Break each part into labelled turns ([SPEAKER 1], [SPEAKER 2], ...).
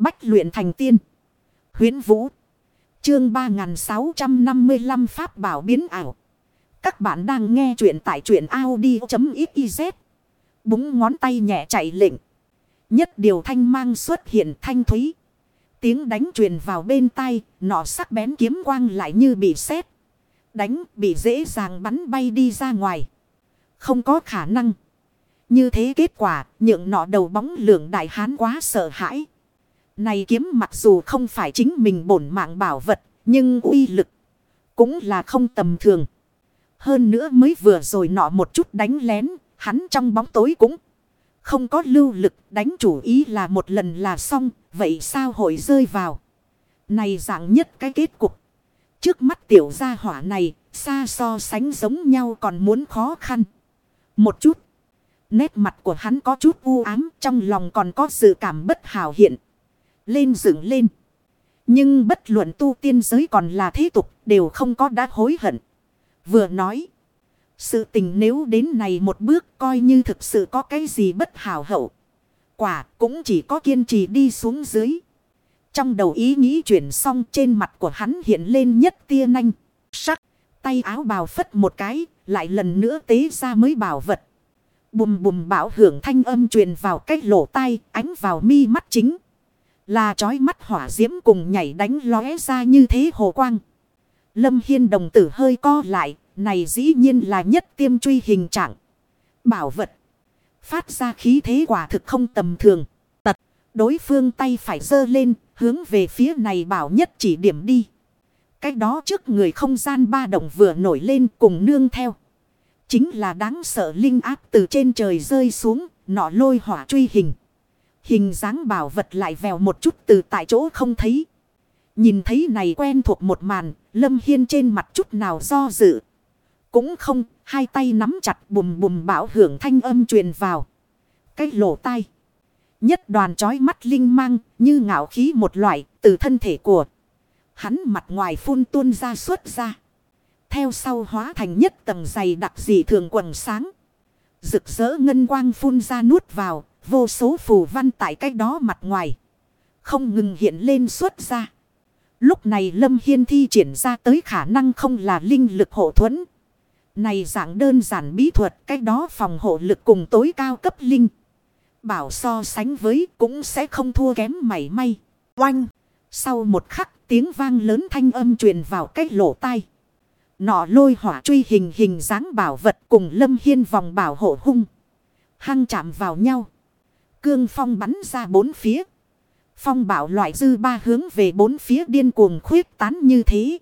[SPEAKER 1] Bách luyện thành tiên. huyễn Vũ. Chương 3655 Pháp bảo biến ảo. Các bạn đang nghe truyện tại truyện Audi.xyz. Búng ngón tay nhẹ chạy lệnh. Nhất điều thanh mang xuất hiện thanh thúy. Tiếng đánh truyền vào bên tay, nọ sắc bén kiếm quang lại như bị sét Đánh bị dễ dàng bắn bay đi ra ngoài. Không có khả năng. Như thế kết quả, nhượng nọ đầu bóng lượng đại hán quá sợ hãi. Này kiếm mặc dù không phải chính mình bổn mạng bảo vật, nhưng uy lực cũng là không tầm thường. Hơn nữa mới vừa rồi nọ một chút đánh lén, hắn trong bóng tối cũng không có lưu lực đánh chủ ý là một lần là xong, vậy sao hội rơi vào. Này dạng nhất cái kết cục. Trước mắt tiểu gia hỏa này, xa so sánh giống nhau còn muốn khó khăn. Một chút. Nét mặt của hắn có chút u ám, trong lòng còn có sự cảm bất hảo hiện. Lên dựng lên. Nhưng bất luận tu tiên giới còn là thế tục, đều không có đã hối hận. Vừa nói. Sự tình nếu đến này một bước coi như thực sự có cái gì bất hảo hậu. Quả cũng chỉ có kiên trì đi xuống dưới. Trong đầu ý nghĩ chuyển xong trên mặt của hắn hiện lên nhất tia nanh. Sắc. Tay áo bào phất một cái. Lại lần nữa tế ra mới bảo vật. Bùm bùm bảo hưởng thanh âm truyền vào cái lỗ tai. Ánh vào mi mắt chính. Là trói mắt hỏa diễm cùng nhảy đánh lóe ra như thế hồ quang. Lâm Hiên đồng tử hơi co lại. Này dĩ nhiên là nhất tiêm truy hình trạng. Bảo vật. Phát ra khí thế quả thực không tầm thường. Tật. Đối phương tay phải dơ lên. Hướng về phía này bảo nhất chỉ điểm đi. Cách đó trước người không gian ba đồng vừa nổi lên cùng nương theo. Chính là đáng sợ linh áp từ trên trời rơi xuống. Nọ lôi hỏa truy hình. Hình dáng bảo vật lại vèo một chút từ tại chỗ không thấy. Nhìn thấy này quen thuộc một màn. Lâm Hiên trên mặt chút nào do dự. Cũng không, hai tay nắm chặt bùm bùm bảo hưởng thanh âm truyền vào. Cái lỗ tai. Nhất đoàn trói mắt linh mang như ngạo khí một loại từ thân thể của. Hắn mặt ngoài phun tuôn ra suốt ra. Theo sau hóa thành nhất tầng dày đặc dị thường quần sáng. Rực rỡ ngân quang phun ra nuốt vào. Vô số phù văn tại cách đó mặt ngoài. Không ngừng hiện lên xuất ra. Lúc này Lâm Hiên thi triển ra tới khả năng không là linh lực hộ thuẫn. Này dạng đơn giản bí thuật cách đó phòng hộ lực cùng tối cao cấp linh. Bảo so sánh với cũng sẽ không thua kém mảy may. Oanh! Sau một khắc, tiếng vang lớn thanh âm truyền vào cái lỗ tai. Nọ lôi hỏa truy hình hình dáng bảo vật cùng lâm hiên vòng bảo hộ hung. Hăng chạm vào nhau. Cương phong bắn ra bốn phía. Phong bảo loại dư ba hướng về bốn phía điên cuồng khuyết tán như thế.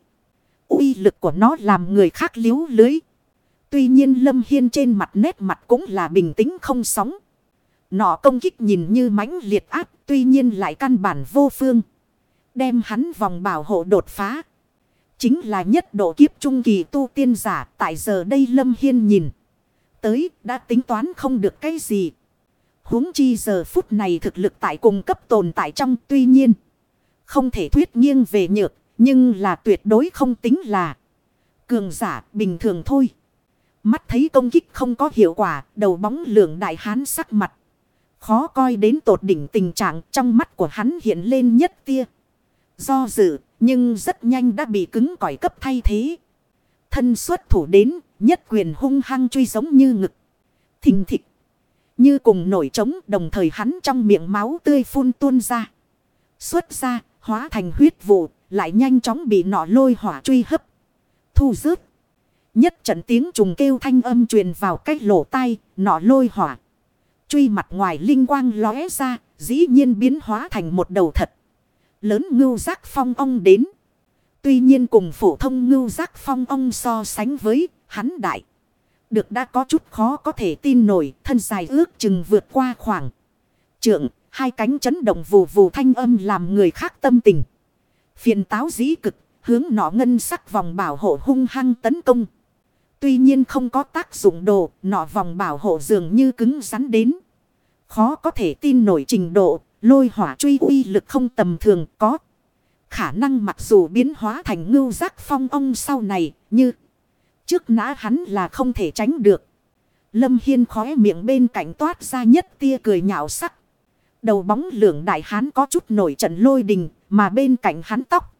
[SPEAKER 1] uy lực của nó làm người khác liếu lưới. Tuy nhiên Lâm Hiên trên mặt nét mặt cũng là bình tĩnh không sóng. Nọ công kích nhìn như mãnh liệt áp, tuy nhiên lại căn bản vô phương. Đem hắn vòng bảo hộ đột phá. Chính là nhất độ kiếp trung kỳ tu tiên giả, tại giờ đây Lâm Hiên nhìn. Tới, đã tính toán không được cái gì huống chi giờ phút này thực lực tại cùng cấp tồn tại trong tuy nhiên. Không thể thuyết nghiêng về nhược nhưng là tuyệt đối không tính là cường giả bình thường thôi. Mắt thấy công kích không có hiệu quả, đầu bóng lượng đại hán sắc mặt. Khó coi đến tột đỉnh tình trạng trong mắt của hắn hiện lên nhất tia. Do dự, nhưng rất nhanh đã bị cứng cỏi cấp thay thế. Thân xuất thủ đến, nhất quyền hung hăng truy giống như ngực. Thình thịch. Như cùng nổi trống đồng thời hắn trong miệng máu tươi phun tuôn ra. Xuất ra, hóa thành huyết vụ, lại nhanh chóng bị nọ lôi hỏa truy hấp. Thu rớt. Nhất trận tiếng trùng kêu thanh âm truyền vào cách lỗ tai, nọ lôi hỏa. Truy mặt ngoài linh quang lóe ra, dĩ nhiên biến hóa thành một đầu thật. Lớn ngưu giác phong ong đến. Tuy nhiên cùng phổ thông ngưu giác phong ong so sánh với hắn đại. Được đã có chút khó có thể tin nổi, thân dài ước chừng vượt qua khoảng. Trượng, hai cánh chấn động vù vù thanh âm làm người khác tâm tình. Phiền táo dĩ cực, hướng nọ ngân sắc vòng bảo hộ hung hăng tấn công. Tuy nhiên không có tác dụng đồ, nọ vòng bảo hộ dường như cứng rắn đến. Khó có thể tin nổi trình độ, lôi hỏa truy uy lực không tầm thường có. Khả năng mặc dù biến hóa thành ngưu giác phong ông sau này, như trước nã hắn là không thể tránh được. Lâm Hiên khóe miệng bên cạnh toát ra nhất tia cười nhạo sắc. Đầu bóng lượng đại hán có chút nổi trận lôi đình, mà bên cạnh hắn tóc.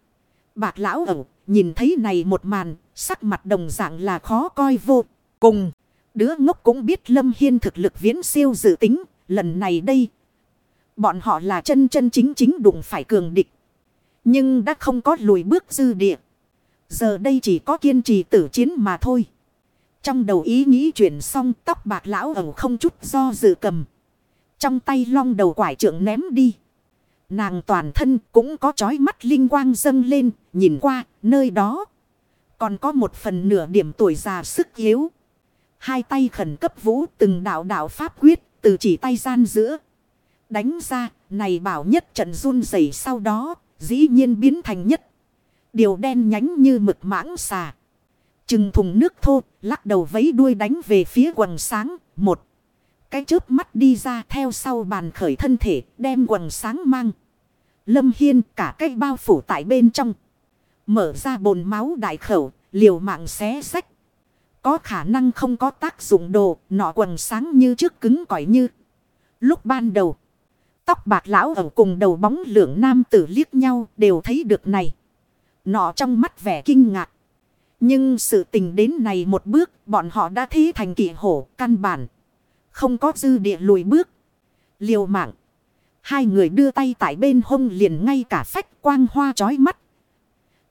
[SPEAKER 1] Bạc lão ẩu, nhìn thấy này một màn, sắc mặt đồng dạng là khó coi vô cùng. Đứa ngốc cũng biết Lâm Hiên thực lực viễn siêu dự tính, lần này đây. Bọn họ là chân chân chính chính đụng phải cường địch. Nhưng đã không có lùi bước dư địa. Giờ đây chỉ có kiên trì tử chiến mà thôi. Trong đầu ý nghĩ chuyển xong tóc bạc lão ẩu không chút do dự cầm. Trong tay long đầu quải trượng ném đi. Nàng toàn thân cũng có chói mắt linh quang dâng lên, nhìn qua, nơi đó. Còn có một phần nửa điểm tuổi già sức yếu. Hai tay khẩn cấp vũ từng đạo đạo pháp quyết, từ chỉ tay gian giữa. Đánh ra, này bảo nhất trận run rẩy sau đó, dĩ nhiên biến thành nhất. Điều đen nhánh như mực mãng xà. Trừng thùng nước thô, lắc đầu vấy đuôi đánh về phía quần sáng, một. Cái chớp mắt đi ra theo sau bàn khởi thân thể, đem quần sáng mang. Lâm Hiên cả cái bao phủ tại bên trong. Mở ra bồn máu đại khẩu, liều mạng xé sách. Có khả năng không có tác dụng đồ, nọ quần sáng như trước cứng cỏi như. Lúc ban đầu, tóc bạc lão ở cùng đầu bóng lượng nam tử liếc nhau đều thấy được này. Nọ trong mắt vẻ kinh ngạc. Nhưng sự tình đến này một bước, bọn họ đã thế thành kỵ hổ, căn bản. Không có dư địa lùi bước. Liều mạng. Hai người đưa tay tại bên hông liền ngay cả phách quang hoa chói mắt.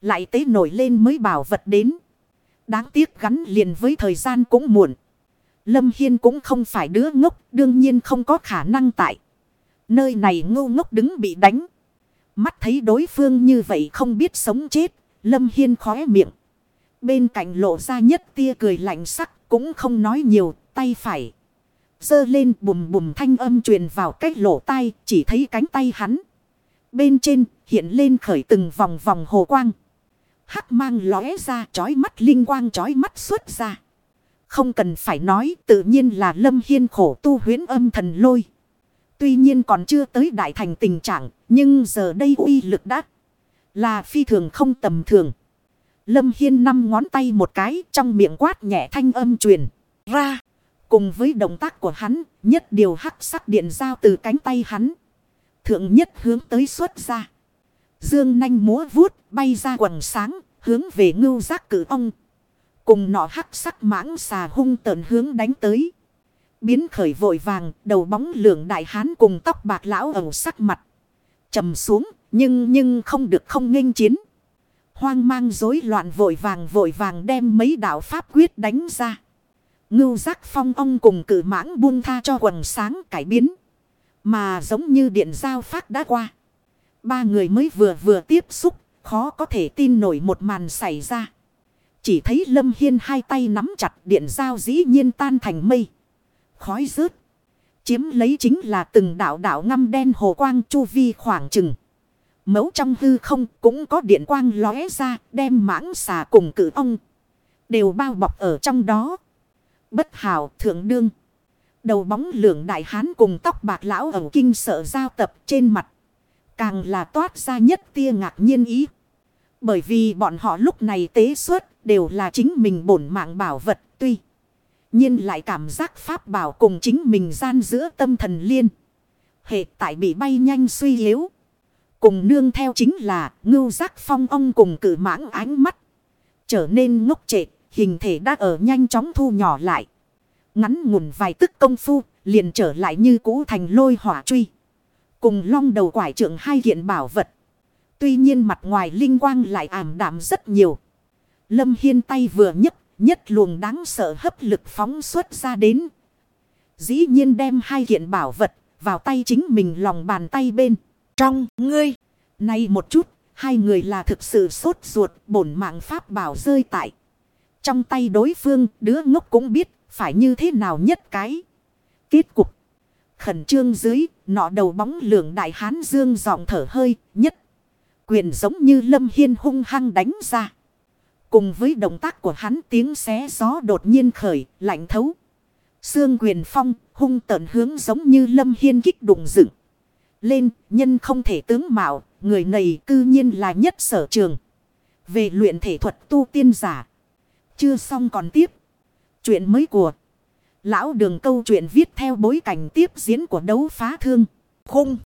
[SPEAKER 1] Lại tế nổi lên mới bảo vật đến. Đáng tiếc gắn liền với thời gian cũng muộn. Lâm Hiên cũng không phải đứa ngốc, đương nhiên không có khả năng tại. Nơi này ngu ngốc đứng bị đánh. Mắt thấy đối phương như vậy không biết sống chết, Lâm Hiên khóe miệng. Bên cạnh lộ ra nhất tia cười lạnh sắc, cũng không nói nhiều, tay phải. Dơ lên bùm bùm thanh âm truyền vào cách lỗ tai, chỉ thấy cánh tay hắn. Bên trên hiện lên khởi từng vòng vòng hồ quang. Hắc mang lóe ra chói mắt linh quang chói mắt xuất ra. Không cần phải nói tự nhiên là lâm hiên khổ tu huyến âm thần lôi. Tuy nhiên còn chưa tới đại thành tình trạng nhưng giờ đây uy lực đã là phi thường không tầm thường. Lâm Hiên năm ngón tay một cái trong miệng quát nhẹ thanh âm truyền ra. Cùng với động tác của hắn, nhất điều hắc sắc điện giao từ cánh tay hắn. Thượng nhất hướng tới xuất ra. Dương nanh múa vuốt, bay ra quần sáng, hướng về ngưu giác cử ông. Cùng nọ hắc sắc mãng xà hung tợn hướng đánh tới. Biến khởi vội vàng, đầu bóng lượng đại hán cùng tóc bạc lão ẩu sắc mặt. trầm xuống, nhưng nhưng không được không nghênh chiến. Hoang mang rối loạn vội vàng vội vàng đem mấy đạo pháp quyết đánh ra. Ngưu giác phong ông cùng cử mãng buông tha cho quần sáng cải biến. Mà giống như điện giao phát đã qua. Ba người mới vừa vừa tiếp xúc, khó có thể tin nổi một màn xảy ra. Chỉ thấy Lâm Hiên hai tay nắm chặt điện giao dĩ nhiên tan thành mây. Khói rớt. Chiếm lấy chính là từng đảo đảo ngăm đen hồ quang chu vi khoảng chừng. Mấu trong hư không cũng có điện quang lóe ra, đem mãng xà cùng cử ông. Đều bao bọc ở trong đó. Bất hảo thượng đương. Đầu bóng lượng đại hán cùng tóc bạc lão ẩu kinh sợ giao tập trên mặt. Càng là toát ra nhất tia ngạc nhiên ý. Bởi vì bọn họ lúc này tế xuất đều là chính mình bổn mạng bảo vật, tuy nhiên lại cảm giác pháp bảo cùng chính mình gian giữa tâm thần liên. Hệ tại bị bay nhanh suy yếu. Cùng nương theo chính là ngưu giác phong ông cùng cử mãng ánh mắt. Trở nên ngốc trệ hình thể đã ở nhanh chóng thu nhỏ lại. Ngắn ngủn vài tức công phu, liền trở lại như cũ thành lôi hỏa truy. Cùng long đầu quải trưởng hai kiện bảo vật. Tuy nhiên mặt ngoài linh quang lại ảm đạm rất nhiều. Lâm Hiên tay vừa nhấc, nhất luồng đáng sợ hấp lực phóng xuất ra đến. Dĩ nhiên đem hai kiện bảo vật vào tay chính mình lòng bàn tay bên. Trong ngươi, nay một chút, hai người là thực sự sốt ruột bổn mạng pháp bảo rơi tại. Trong tay đối phương, đứa ngốc cũng biết phải như thế nào nhất cái. Kết cục. Khẩn trương dưới, nọ đầu bóng lượng đại hán dương giọng thở hơi, nhất. Quyền giống như lâm hiên hung hăng đánh ra. Cùng với động tác của hắn tiếng xé gió đột nhiên khởi, lạnh thấu. Sương quyền phong, hung tợn hướng giống như lâm hiên kích đụng dựng. Lên, nhân không thể tướng mạo, người này cư nhiên là nhất sở trường. Về luyện thể thuật tu tiên giả. Chưa xong còn tiếp. Chuyện mới của. Lão đường câu chuyện viết theo bối cảnh tiếp diễn của đấu phá thương.
[SPEAKER 2] Khung.